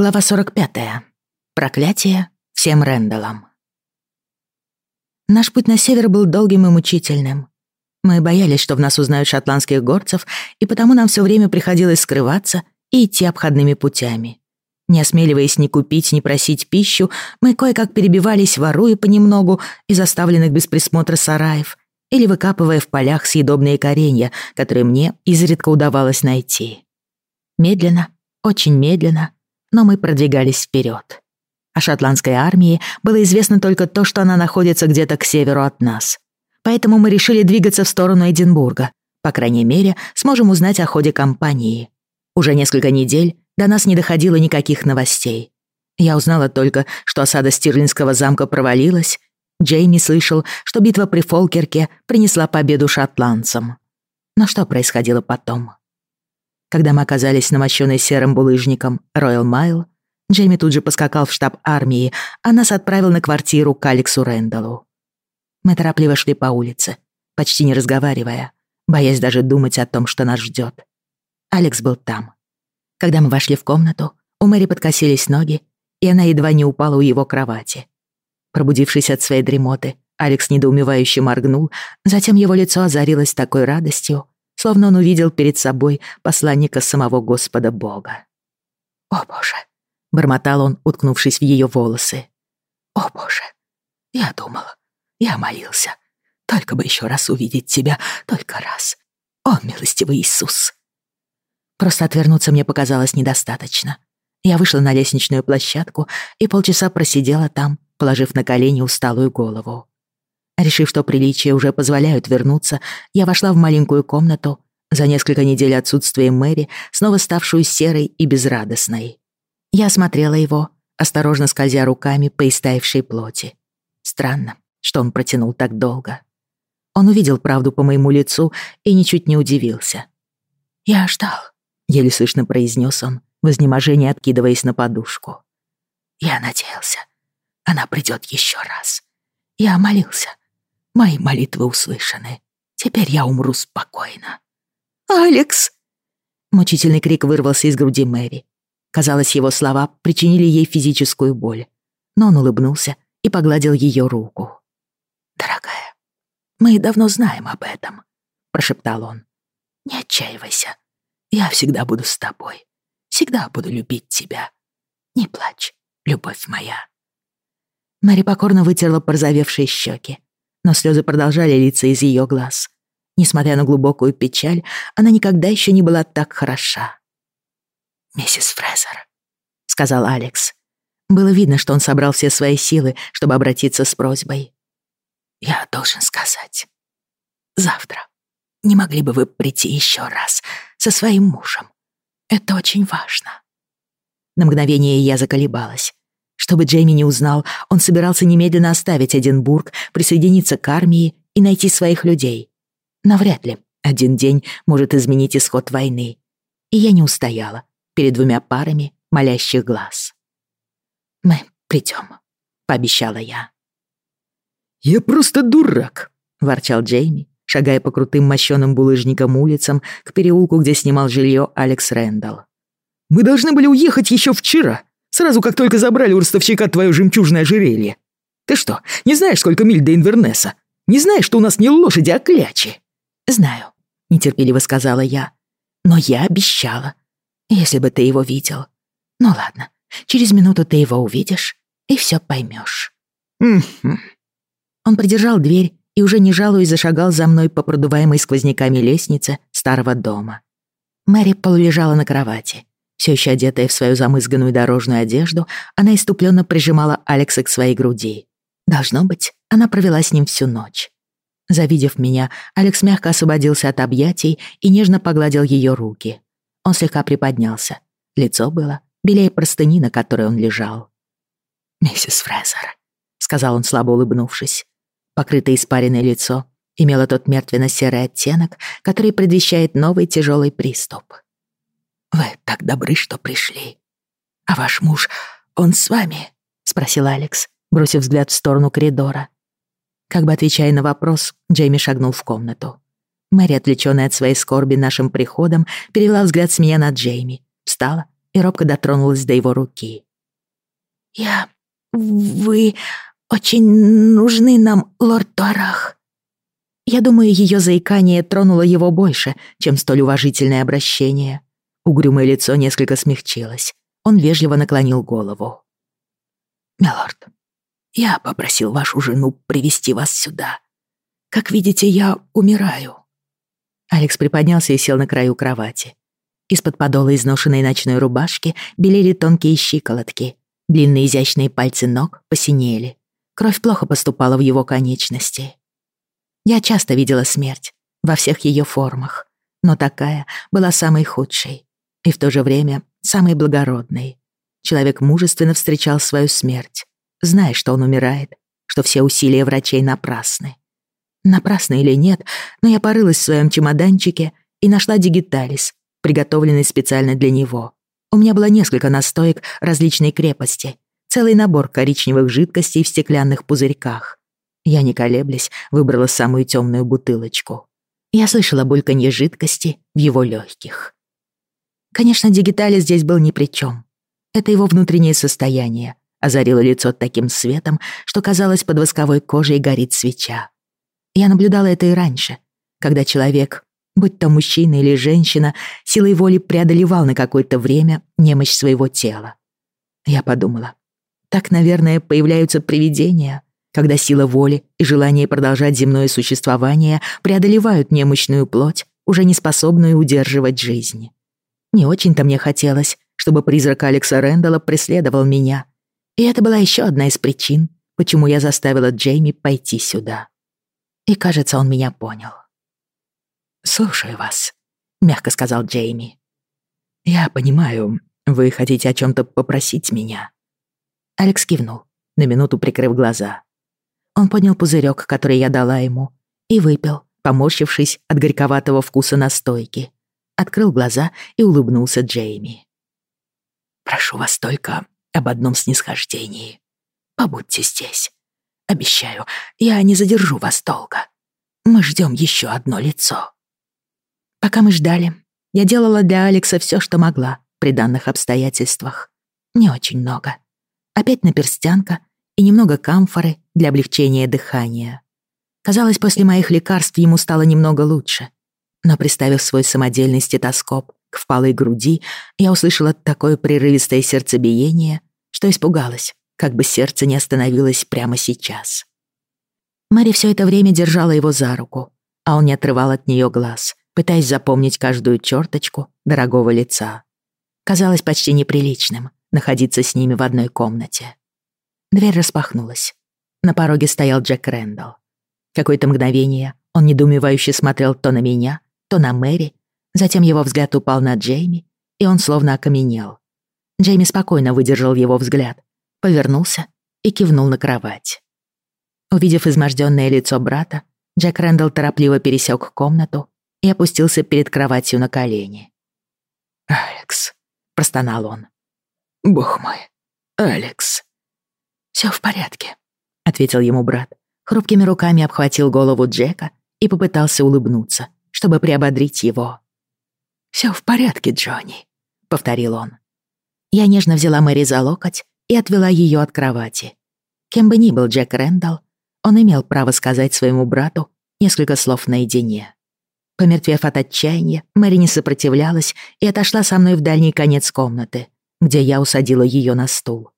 Глава 45. Проклятие всем Рэндаллам. Наш путь на север был долгим и мучительным. Мы боялись, что в нас узнают шотландских горцев, и потому нам все время приходилось скрываться и идти обходными путями. Не осмеливаясь ни купить, ни просить пищу, мы кое-как перебивались, воруя понемногу из оставленных без присмотра сараев или выкапывая в полях съедобные коренья, которые мне изредка удавалось найти. Медленно, очень медленно — но мы продвигались вперед. О шотландской армии было известно только то, что она находится где-то к северу от нас. Поэтому мы решили двигаться в сторону Эдинбурга. По крайней мере, сможем узнать о ходе кампании. Уже несколько недель до нас не доходило никаких новостей. Я узнала только, что осада Стирлинского замка провалилась. Джейми слышал, что битва при Фолкерке принесла победу шотландцам. Но что происходило потом? Когда мы оказались на мощенной серым булыжником Роyal Майл, Джейми тут же поскакал в штаб армии, а нас отправил на квартиру к Алексу Рэндаллу. Мы торопливо шли по улице, почти не разговаривая, боясь даже думать о том, что нас ждет. Алекс был там. Когда мы вошли в комнату, у Мэри подкосились ноги, и она едва не упала у его кровати. Пробудившись от своей дремоты, Алекс недоумевающе моргнул, затем его лицо озарилось такой радостью, словно он увидел перед собой посланника самого Господа Бога. «О, Боже!» — бормотал он, уткнувшись в ее волосы. «О, Боже! Я думал, я молился. Только бы еще раз увидеть тебя, только раз. О, милостивый Иисус!» Просто отвернуться мне показалось недостаточно. Я вышла на лестничную площадку и полчаса просидела там, положив на колени усталую голову. Решив, что приличия уже позволяют вернуться, я вошла в маленькую комнату, за несколько недель отсутствия Мэри, снова ставшую серой и безрадостной. Я осмотрела его, осторожно скользя руками по истаившей плоти. Странно, что он протянул так долго. Он увидел правду по моему лицу и ничуть не удивился. «Я ждал», — еле слышно произнес он, в изнеможении откидываясь на подушку. «Я надеялся, она придет еще раз. Я молился, Мои молитвы услышаны. Теперь я умру спокойно. «Алекс!» Мучительный крик вырвался из груди Мэри. Казалось, его слова причинили ей физическую боль. Но он улыбнулся и погладил ее руку. «Дорогая, мы давно знаем об этом», — прошептал он. «Не отчаивайся. Я всегда буду с тобой. Всегда буду любить тебя. Не плачь, любовь моя». Мэри покорно вытерла порозовевшие щеки но слезы продолжали литься из ее глаз. Несмотря на глубокую печаль, она никогда еще не была так хороша. «Миссис Фрезер», — сказал Алекс. Было видно, что он собрал все свои силы, чтобы обратиться с просьбой. «Я должен сказать. Завтра не могли бы вы прийти еще раз со своим мужем? Это очень важно». На мгновение я заколебалась. Чтобы Джейми не узнал, он собирался немедленно оставить Эдинбург, присоединиться к армии и найти своих людей. Но вряд ли один день может изменить исход войны. И я не устояла перед двумя парами молящих глаз. «Мы придем», — пообещала я. «Я просто дурак», — ворчал Джейми, шагая по крутым мощёным булыжникам улицам к переулку, где снимал жилье Алекс Рэндалл. «Мы должны были уехать еще вчера. Сразу как только забрали у ростовщика твое жемчужное ожерелье. Ты что, не знаешь, сколько миль до Инвернеса? Не знаешь, что у нас не лошади, а клячи?» «Знаю», — нетерпеливо сказала я. «Но я обещала. Если бы ты его видел. Ну ладно, через минуту ты его увидишь и все поймешь. Он придержал дверь и уже не жалуясь зашагал за мной по продуваемой сквозняками лестнице старого дома. Мэри полулежала на кровати. Все еще одетая в свою замызганную дорожную одежду, она иступленно прижимала Алекса к своей груди. Должно быть, она провела с ним всю ночь. Завидев меня, Алекс мягко освободился от объятий и нежно погладил ее руки. Он слегка приподнялся. Лицо было белее простыни, на которой он лежал. «Миссис Фрезер», — сказал он, слабо улыбнувшись. Покрытое испаренное лицо имело тот мертвенно-серый оттенок, который предвещает новый тяжелый приступ. «Вы так добры, что пришли. А ваш муж, он с вами?» — спросил Алекс, бросив взгляд в сторону коридора. Как бы отвечая на вопрос, Джейми шагнул в комнату. Мэри, отвлечённая от своей скорби нашим приходом, перевела взгляд с меня на Джейми, встала и робко дотронулась до его руки. «Я... вы очень нужны нам, лорд Туарах». Я думаю, ее заикание тронуло его больше, чем столь уважительное обращение. Угрюмое лицо несколько смягчилось. Он вежливо наклонил голову. «Милорд, я попросил вашу жену привести вас сюда. Как видите, я умираю». Алекс приподнялся и сел на краю кровати. Из-под подола изношенной ночной рубашки белели тонкие щиколотки. Длинные изящные пальцы ног посинели. Кровь плохо поступала в его конечности. Я часто видела смерть во всех ее формах, но такая была самой худшей и в то же время самой благородной. Человек мужественно встречал свою смерть, зная, что он умирает, что все усилия врачей напрасны. Напрасно или нет, но я порылась в своем чемоданчике и нашла дигиталис, приготовленный специально для него. У меня было несколько настоек различной крепости, целый набор коричневых жидкостей в стеклянных пузырьках. Я, не колеблясь, выбрала самую темную бутылочку. Я слышала бульканье жидкости в его легких. Конечно, Дигитали здесь был ни при чем. Это его внутреннее состояние озарило лицо таким светом, что казалось, под восковой кожей горит свеча. Я наблюдала это и раньше, когда человек, будь то мужчина или женщина, силой воли преодолевал на какое-то время немощь своего тела. Я подумала, так, наверное, появляются привидения, когда сила воли и желание продолжать земное существование преодолевают немощную плоть, уже не способную удерживать жизнь. Не очень-то мне хотелось, чтобы призрак Алекса Рэндалла преследовал меня. И это была еще одна из причин, почему я заставила Джейми пойти сюда. И, кажется, он меня понял. «Слушаю вас», — мягко сказал Джейми. «Я понимаю, вы хотите о чем то попросить меня». Алекс кивнул, на минуту прикрыв глаза. Он поднял пузырек, который я дала ему, и выпил, поморщившись от горьковатого вкуса настойки. Открыл глаза и улыбнулся Джейми. «Прошу вас только об одном снисхождении. Побудьте здесь. Обещаю, я не задержу вас долго. Мы ждем еще одно лицо». Пока мы ждали, я делала для Алекса все, что могла при данных обстоятельствах. Не очень много. Опять наперстянка и немного камфоры для облегчения дыхания. Казалось, после моих лекарств ему стало немного лучше. Но приставив свой самодельный стетоскоп к впалой груди, я услышала такое прерывистое сердцебиение, что испугалась, как бы сердце не остановилось прямо сейчас. Мэри все это время держала его за руку, а он не отрывал от нее глаз, пытаясь запомнить каждую черточку дорогого лица. Казалось почти неприличным находиться с ними в одной комнате. Дверь распахнулась. На пороге стоял Джек Рэндалл. Какое-то мгновение он недоумевающе смотрел то на меня, то на Мэри, затем его взгляд упал на Джейми, и он словно окаменел. Джейми спокойно выдержал его взгляд, повернулся и кивнул на кровать. Увидев изможденное лицо брата, Джек Рэндалл торопливо пересек комнату и опустился перед кроватью на колени. «Алекс», — простонал он. «Бог мой, Алекс». «Всё в порядке», — ответил ему брат. Хрупкими руками обхватил голову Джека и попытался улыбнуться, чтобы приободрить его. «Всё в порядке, Джонни», — повторил он. Я нежно взяла Мэри за локоть и отвела её от кровати. Кем бы ни был Джек Рэндалл, он имел право сказать своему брату несколько слов наедине. Помертвев от отчаяния, Мэри не сопротивлялась и отошла со мной в дальний конец комнаты, где я усадила ее на стул.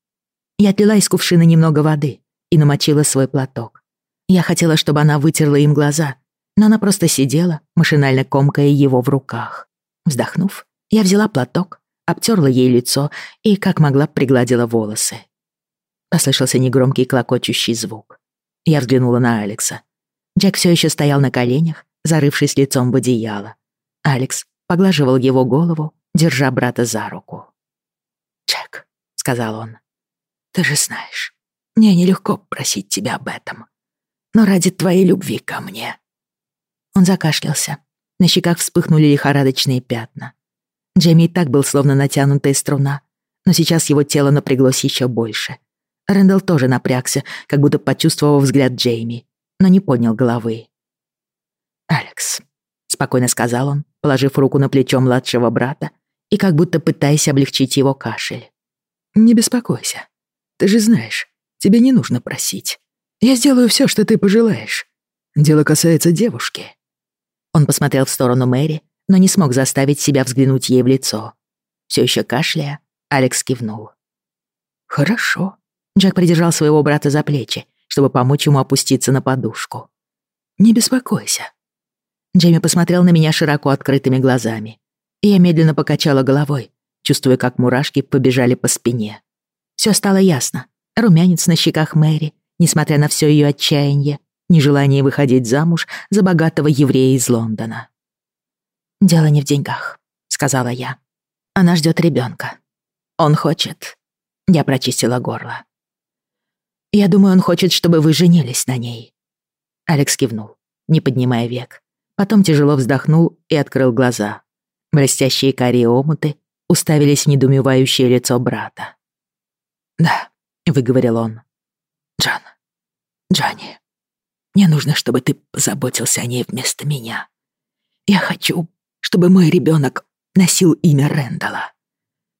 Я отлила из кувшина немного воды и намочила свой платок. Я хотела, чтобы она вытерла им глаза, но она просто сидела, машинально комкая его в руках. Вздохнув, я взяла платок, обтерла ей лицо и, как могла, пригладила волосы. Послышался негромкий клокочущий звук. Я взглянула на Алекса. Джек все еще стоял на коленях, зарывшись лицом в одеяло. Алекс поглаживал его голову, держа брата за руку. «Джек», — сказал он, — «ты же знаешь, мне нелегко просить тебя об этом. Но ради твоей любви ко мне...» Он закашлялся. На щеках вспыхнули лихорадочные пятна. Джейми и так был словно натянутая струна, но сейчас его тело напряглось еще больше. Рэндалл тоже напрягся, как будто почувствовал взгляд Джейми, но не поднял головы. «Алекс», — спокойно сказал он, положив руку на плечо младшего брата и как будто пытаясь облегчить его кашель. «Не беспокойся. Ты же знаешь, тебе не нужно просить. Я сделаю все, что ты пожелаешь. Дело касается девушки». Он посмотрел в сторону Мэри, но не смог заставить себя взглянуть ей в лицо. Все еще кашляя, Алекс кивнул. «Хорошо». Джек придержал своего брата за плечи, чтобы помочь ему опуститься на подушку. «Не беспокойся». Джейми посмотрел на меня широко открытыми глазами, и я медленно покачала головой, чувствуя, как мурашки побежали по спине. Все стало ясно. Румянец на щеках Мэри, несмотря на все ее отчаяние, нежелание выходить замуж за богатого еврея из Лондона. «Дело не в деньгах», — сказала я. «Она ждет ребенка. Он хочет...» Я прочистила горло. «Я думаю, он хочет, чтобы вы женились на ней». Алекс кивнул, не поднимая век. Потом тяжело вздохнул и открыл глаза. Блестящие карие омуты уставились в недоумевающее лицо брата. «Да», — выговорил он. «Джан, Джанни, мне нужно, чтобы ты позаботился о ней вместо меня. Я хочу, чтобы мой ребенок носил имя Рэндала.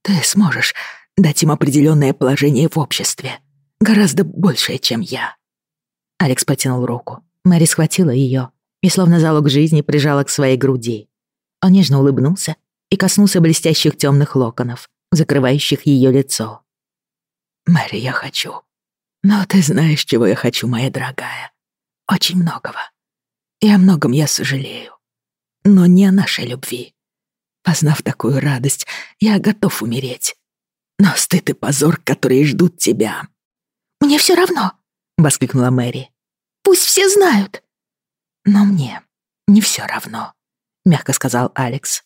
Ты сможешь дать им определенное положение в обществе, гораздо большее, чем я». Алекс потянул руку. Мэри схватила ее и, словно залог жизни, прижала к своей груди. Он нежно улыбнулся и коснулся блестящих темных локонов, закрывающих ее лицо. «Мэри, я хочу. Но ты знаешь, чего я хочу, моя дорогая. Очень многого. И о многом я сожалею. Но не о нашей любви. Познав такую радость, я готов умереть. Но стыд и позор, которые ждут тебя...» «Мне все равно», — воскликнула Мэри. «Пусть все знают». «Но мне не все равно», — мягко сказал Алекс.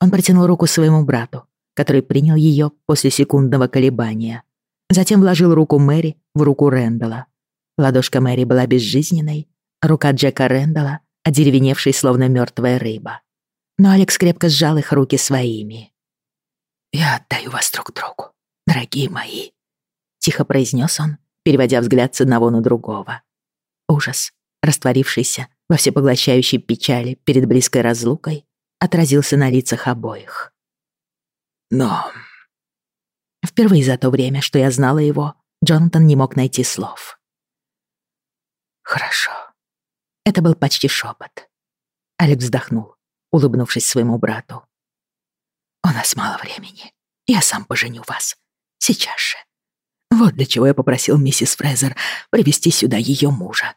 Он протянул руку своему брату, который принял ее после секундного колебания. Затем вложил руку Мэри в руку Рэндала. Ладошка Мэри была безжизненной, рука Джека Рэндала одеревеневшей, словно мертвая рыба. Но Алекс крепко сжал их руки своими. «Я отдаю вас друг другу, дорогие мои», — тихо произнес он, переводя взгляд с одного на другого. Ужас, растворившийся во всепоглощающей печали перед близкой разлукой, отразился на лицах обоих. Но... Впервые за то время, что я знала его, Джонатан не мог найти слов. «Хорошо». Это был почти шепот. Алекс вздохнул, улыбнувшись своему брату. «У нас мало времени. Я сам поженю вас. Сейчас же. Вот для чего я попросил миссис Фрезер привести сюда ее мужа.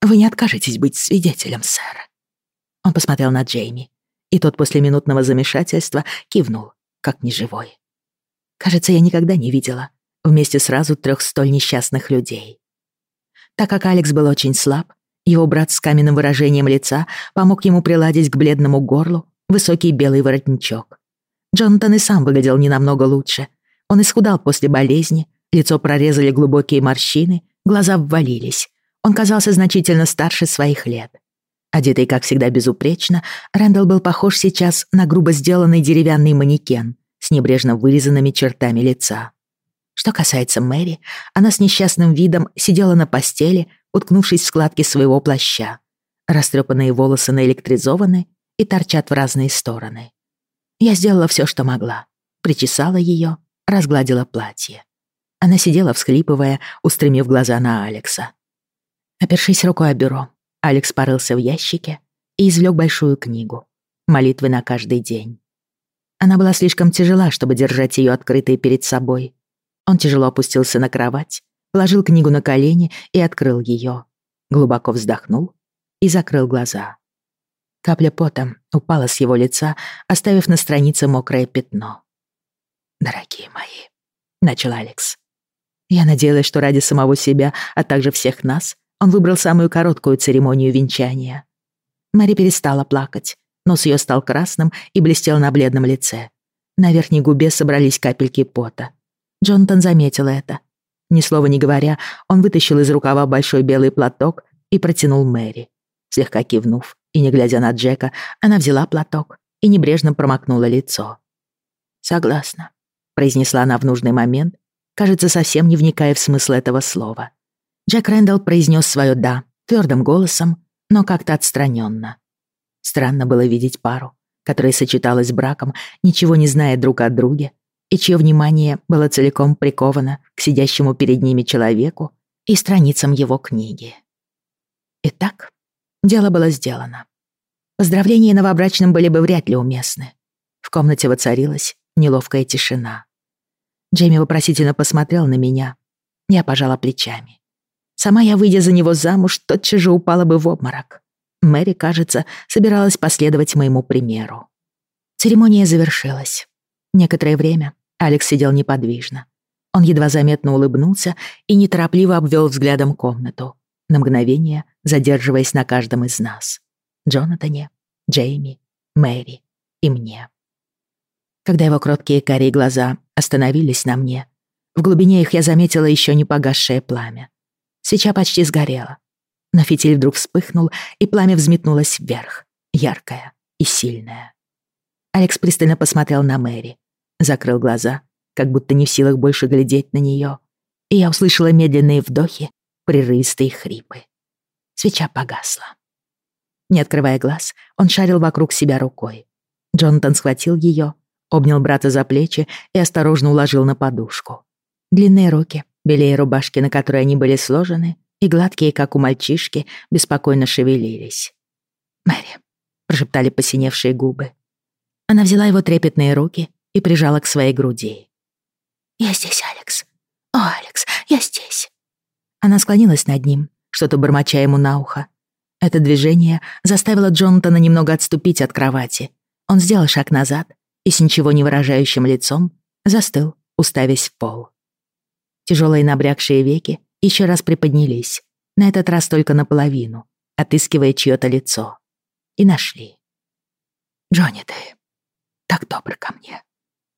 Вы не откажетесь быть свидетелем, сэр». Он посмотрел на Джейми, и тот после минутного замешательства кивнул, как неживой. Кажется, я никогда не видела вместе сразу трех столь несчастных людей. Так как Алекс был очень слаб, его брат с каменным выражением лица помог ему приладить к бледному горлу высокий белый воротничок. Джонатан и сам выглядел не намного лучше. Он исхудал после болезни, лицо прорезали глубокие морщины, глаза ввалились. Он казался значительно старше своих лет. Одетый, как всегда, безупречно, Рэндалл был похож сейчас на грубо сделанный деревянный манекен с небрежно вырезанными чертами лица. Что касается Мэри, она с несчастным видом сидела на постели, уткнувшись в складки своего плаща. Растрепанные волосы наэлектризованы и торчат в разные стороны. Я сделала все, что могла. Причесала ее, разгладила платье. Она сидела, всхлипывая, устремив глаза на Алекса. Опершись рукой о бюро, Алекс порылся в ящике и извлек большую книгу «Молитвы на каждый день». Она была слишком тяжела, чтобы держать ее открытой перед собой. Он тяжело опустился на кровать, положил книгу на колени и открыл ее. Глубоко вздохнул и закрыл глаза. Капля пота упала с его лица, оставив на странице мокрое пятно. «Дорогие мои», — начал Алекс. Я надеялась, что ради самого себя, а также всех нас, он выбрал самую короткую церемонию венчания. Мэри перестала плакать. Нос ее стал красным и блестел на бледном лице. На верхней губе собрались капельки пота. Джонатан заметил это. Ни слова не говоря, он вытащил из рукава большой белый платок и протянул Мэри. Слегка кивнув и не глядя на Джека, она взяла платок и небрежно промокнула лицо. «Согласна», — произнесла она в нужный момент, кажется, совсем не вникая в смысл этого слова. Джек Рэндалл произнес свое «да» твердым голосом, но как-то отстраненно. Странно было видеть пару, которая сочеталась с браком, ничего не зная друг о друге, и чье внимание было целиком приковано к сидящему перед ними человеку и страницам его книги. Итак, дело было сделано. Поздравления новобрачным были бы вряд ли уместны. В комнате воцарилась неловкая тишина. Джейми вопросительно посмотрел на меня. Я пожала плечами. Сама я, выйдя за него замуж, тотчас же упала бы в обморок. Мэри, кажется, собиралась последовать моему примеру. Церемония завершилась. Некоторое время Алекс сидел неподвижно. Он едва заметно улыбнулся и неторопливо обвел взглядом комнату, на мгновение задерживаясь на каждом из нас. Джонатане, Джейми, Мэри и мне. Когда его кроткие карие глаза остановились на мне, в глубине их я заметила еще не погасшее пламя. Свеча почти сгорела. Но фитиль вдруг вспыхнул, и пламя взметнулось вверх, яркое и сильное. Алекс пристально посмотрел на Мэри, закрыл глаза, как будто не в силах больше глядеть на нее, и я услышала медленные вдохи, прерывистые хрипы. Свеча погасла. Не открывая глаз, он шарил вокруг себя рукой. Джонатан схватил ее, обнял брата за плечи и осторожно уложил на подушку. Длинные руки, белее рубашки, на которой они были сложены, и гладкие, как у мальчишки, беспокойно шевелились. «Мэри», — прошептали посиневшие губы. Она взяла его трепетные руки и прижала к своей груди. «Я здесь, Алекс. О, Алекс, я здесь». Она склонилась над ним, что-то бормоча ему на ухо. Это движение заставило Джонатана немного отступить от кровати. Он сделал шаг назад и с ничего не выражающим лицом застыл, уставясь в пол. Тяжелые набрякшие веки еще раз приподнялись, на этот раз только наполовину, отыскивая чье-то лицо. И нашли. «Джонни, ты так добр ко мне.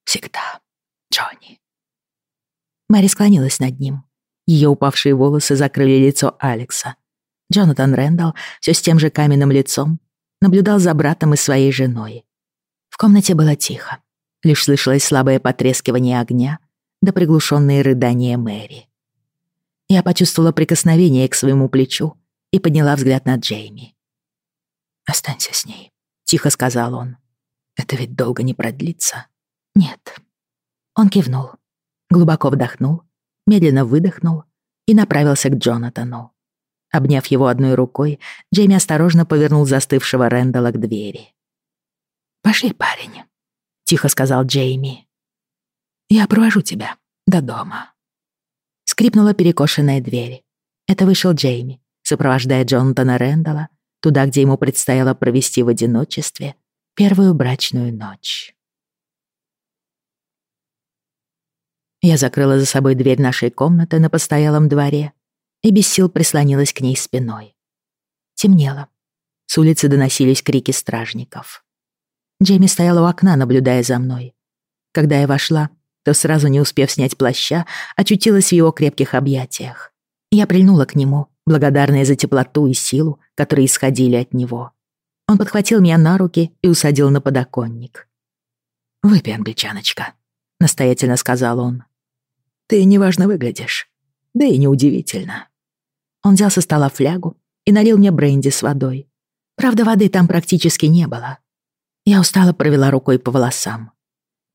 Всегда, Джонни». Мэри склонилась над ним. Ее упавшие волосы закрыли лицо Алекса. Джонатан Рэндалл все с тем же каменным лицом наблюдал за братом и своей женой. В комнате было тихо. Лишь слышалось слабое потрескивание огня да приглушенные рыдания Мэри. Я почувствовала прикосновение к своему плечу и подняла взгляд на Джейми. «Останься с ней», — тихо сказал он. «Это ведь долго не продлится». «Нет». Он кивнул, глубоко вдохнул, медленно выдохнул и направился к Джонатану. Обняв его одной рукой, Джейми осторожно повернул застывшего Рэндала к двери. «Пошли, парень», — тихо сказал Джейми. «Я провожу тебя до дома». Скрипнула перекошенная дверь. Это вышел Джейми, сопровождая Джонатана Рэндала туда, где ему предстояло провести в одиночестве первую брачную ночь. Я закрыла за собой дверь нашей комнаты на постоялом дворе и без сил прислонилась к ней спиной. Темнело. С улицы доносились крики стражников. Джейми стояла у окна, наблюдая за мной. Когда я вошла, то сразу не успев снять плаща, очутилась в его крепких объятиях. Я прильнула к нему, благодарная за теплоту и силу, которые исходили от него. Он подхватил меня на руки и усадил на подоконник. «Выпей, англичаночка», — настоятельно сказал он. «Ты неважно выглядишь. Да и неудивительно». Он взял со стола флягу и налил мне бренди с водой. Правда, воды там практически не было. Я устало провела рукой по волосам.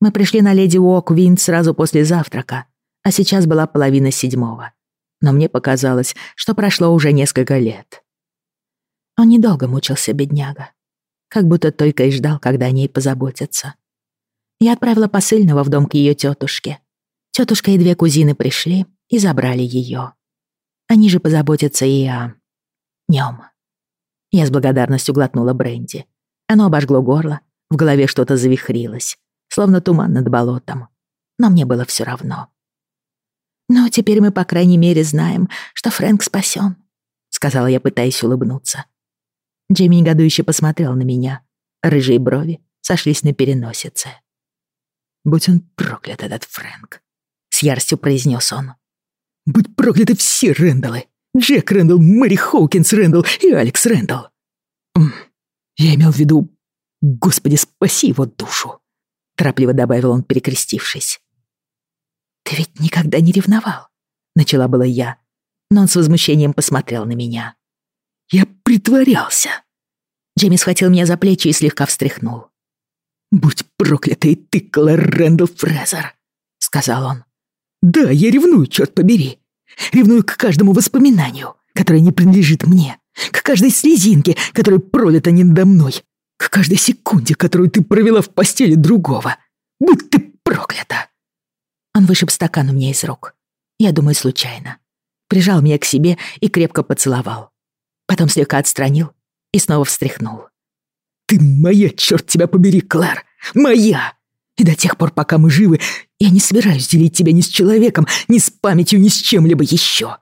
Мы пришли на леди Уок-Винд сразу после завтрака, а сейчас была половина седьмого. Но мне показалось, что прошло уже несколько лет. Он недолго мучился, бедняга. Как будто только и ждал, когда о ней позаботятся. Я отправила посыльного в дом к ее тетушке. Тетушка и две кузины пришли и забрали ее. Они же позаботятся и о... нем. Я с благодарностью глотнула бренди. Оно обожгло горло, в голове что-то завихрилось, словно туман над болотом. Но мне было все равно. «Но теперь мы, по крайней мере, знаем, что Фрэнк спасен», — сказала я, пытаясь улыбнуться. Джейми негодующе посмотрел на меня. Рыжие брови сошлись на переносице. «Будь он проклят, этот Фрэнк», — с яростью произнес он. «Будь прокляты все Рэндаллы! Джек Рэндалл, Мэри Хоукинс Рэндалл и Алекс Рэндалл!» Я имел в виду, Господи, спаси его душу, торопливо добавил он, перекрестившись. Ты ведь никогда не ревновал, начала была я, но он с возмущением посмотрел на меня. Я притворялся. Джейми схватил меня за плечи и слегка встряхнул. «Будь проклятый ты, Клэр Фрезер», — сказал он. «Да, я ревную, черт побери. Ревную к каждому воспоминанию, которое не принадлежит мне, к каждой слезинке, которая пролита не надо мной, к каждой секунде, которую ты провела в постели другого. Будь ты проклята!» Он вышиб стакан у меня из рук. Я думаю, случайно. Прижал меня к себе и крепко поцеловал. Потом слегка отстранил и снова встряхнул. «Ты моя, черт тебя побери, Клэр! Моя! И до тех пор, пока мы живы, я не собираюсь делить тебя ни с человеком, ни с памятью, ни с чем-либо еще.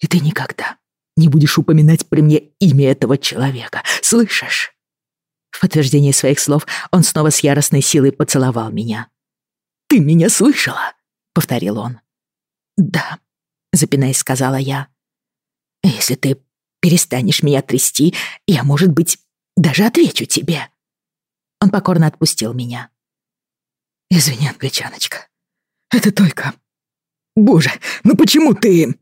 И ты никогда не будешь упоминать при мне имя этого человека, слышишь?» В подтверждение своих слов он снова с яростной силой поцеловал меня. «Ты меня слышала?» — повторил он. «Да», — запинаясь, сказала я. «Если ты перестанешь меня трясти, я, может быть, даже отвечу тебе». Он покорно отпустил меня. «Извини, англичаночка. Это только... Боже, ну почему ты...»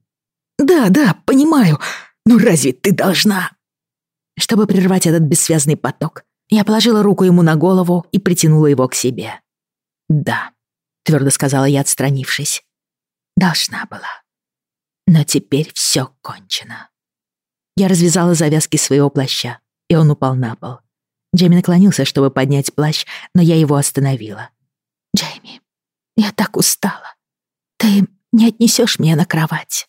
«Да, да, понимаю. Но разве ты должна...» Чтобы прервать этот бессвязный поток, я положила руку ему на голову и притянула его к себе. «Да», — твердо сказала я, отстранившись. «Должна была. Но теперь все кончено». Я развязала завязки своего плаща, и он упал на пол. Джейми наклонился, чтобы поднять плащ, но я его остановила. «Джейми, я так устала. Ты не отнесешь меня на кровать?»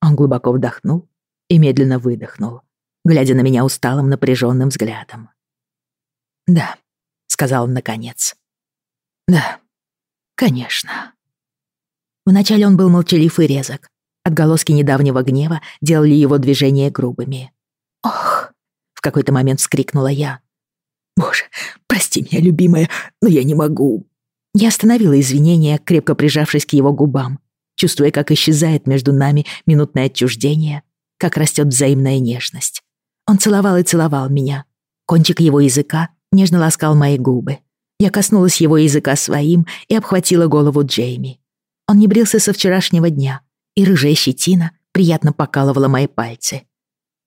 Он глубоко вдохнул и медленно выдохнул, глядя на меня усталым напряженным взглядом. «Да», — сказал он наконец. «Да, конечно». Вначале он был молчалив и резок. Отголоски недавнего гнева делали его движения грубыми. «Ох!» — в какой-то момент вскрикнула я. «Боже, прости меня, любимая, но я не могу». Я остановила извинения, крепко прижавшись к его губам, чувствуя, как исчезает между нами минутное отчуждение, как растет взаимная нежность. Он целовал и целовал меня. Кончик его языка нежно ласкал мои губы. Я коснулась его языка своим и обхватила голову Джейми. Он не брился со вчерашнего дня, и рыжая щетина приятно покалывала мои пальцы.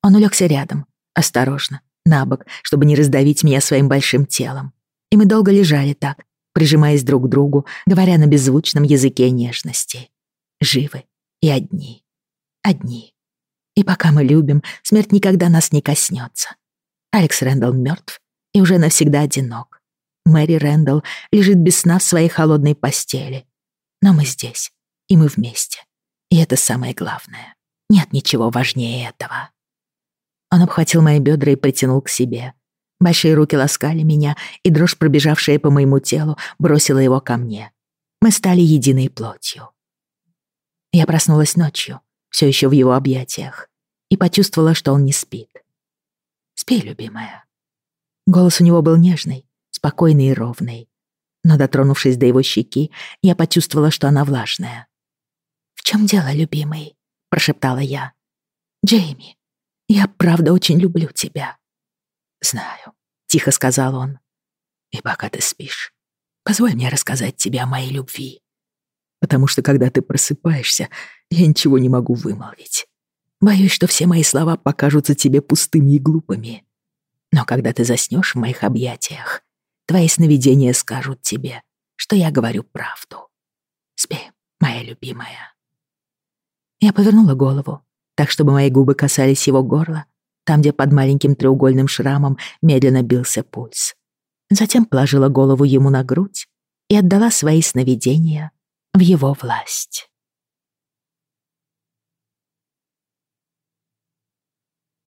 Он улегся рядом, осторожно, на бок, чтобы не раздавить меня своим большим телом. И мы долго лежали так, прижимаясь друг к другу, говоря на беззвучном языке нежности. Живы и одни. Одни. И пока мы любим, смерть никогда нас не коснется. Алекс Рэндалл мертв и уже навсегда одинок. Мэри Рэндалл лежит без сна в своей холодной постели. Но мы здесь, и мы вместе. И это самое главное. Нет ничего важнее этого. Он обхватил мои бедра и притянул к себе. Большие руки ласкали меня, и дрожь, пробежавшая по моему телу, бросила его ко мне. Мы стали единой плотью. Я проснулась ночью, все еще в его объятиях, и почувствовала, что он не спит. «Спи, любимая». Голос у него был нежный, спокойный и ровный. Но, дотронувшись до его щеки, я почувствовала, что она влажная. «В чем дело, любимый?» — прошептала я. «Джейми, я правда очень люблю тебя». «Знаю», — тихо сказал он. «И пока ты спишь, позволь мне рассказать тебе о моей любви. Потому что, когда ты просыпаешься, я ничего не могу вымолвить. Боюсь, что все мои слова покажутся тебе пустыми и глупыми. Но когда ты заснешь в моих объятиях, твои сновидения скажут тебе, что я говорю правду. Спи, моя любимая». Я повернула голову, так чтобы мои губы касались его горла, там, где под маленьким треугольным шрамом медленно бился пульс. Затем положила голову ему на грудь и отдала свои сновидения в его власть.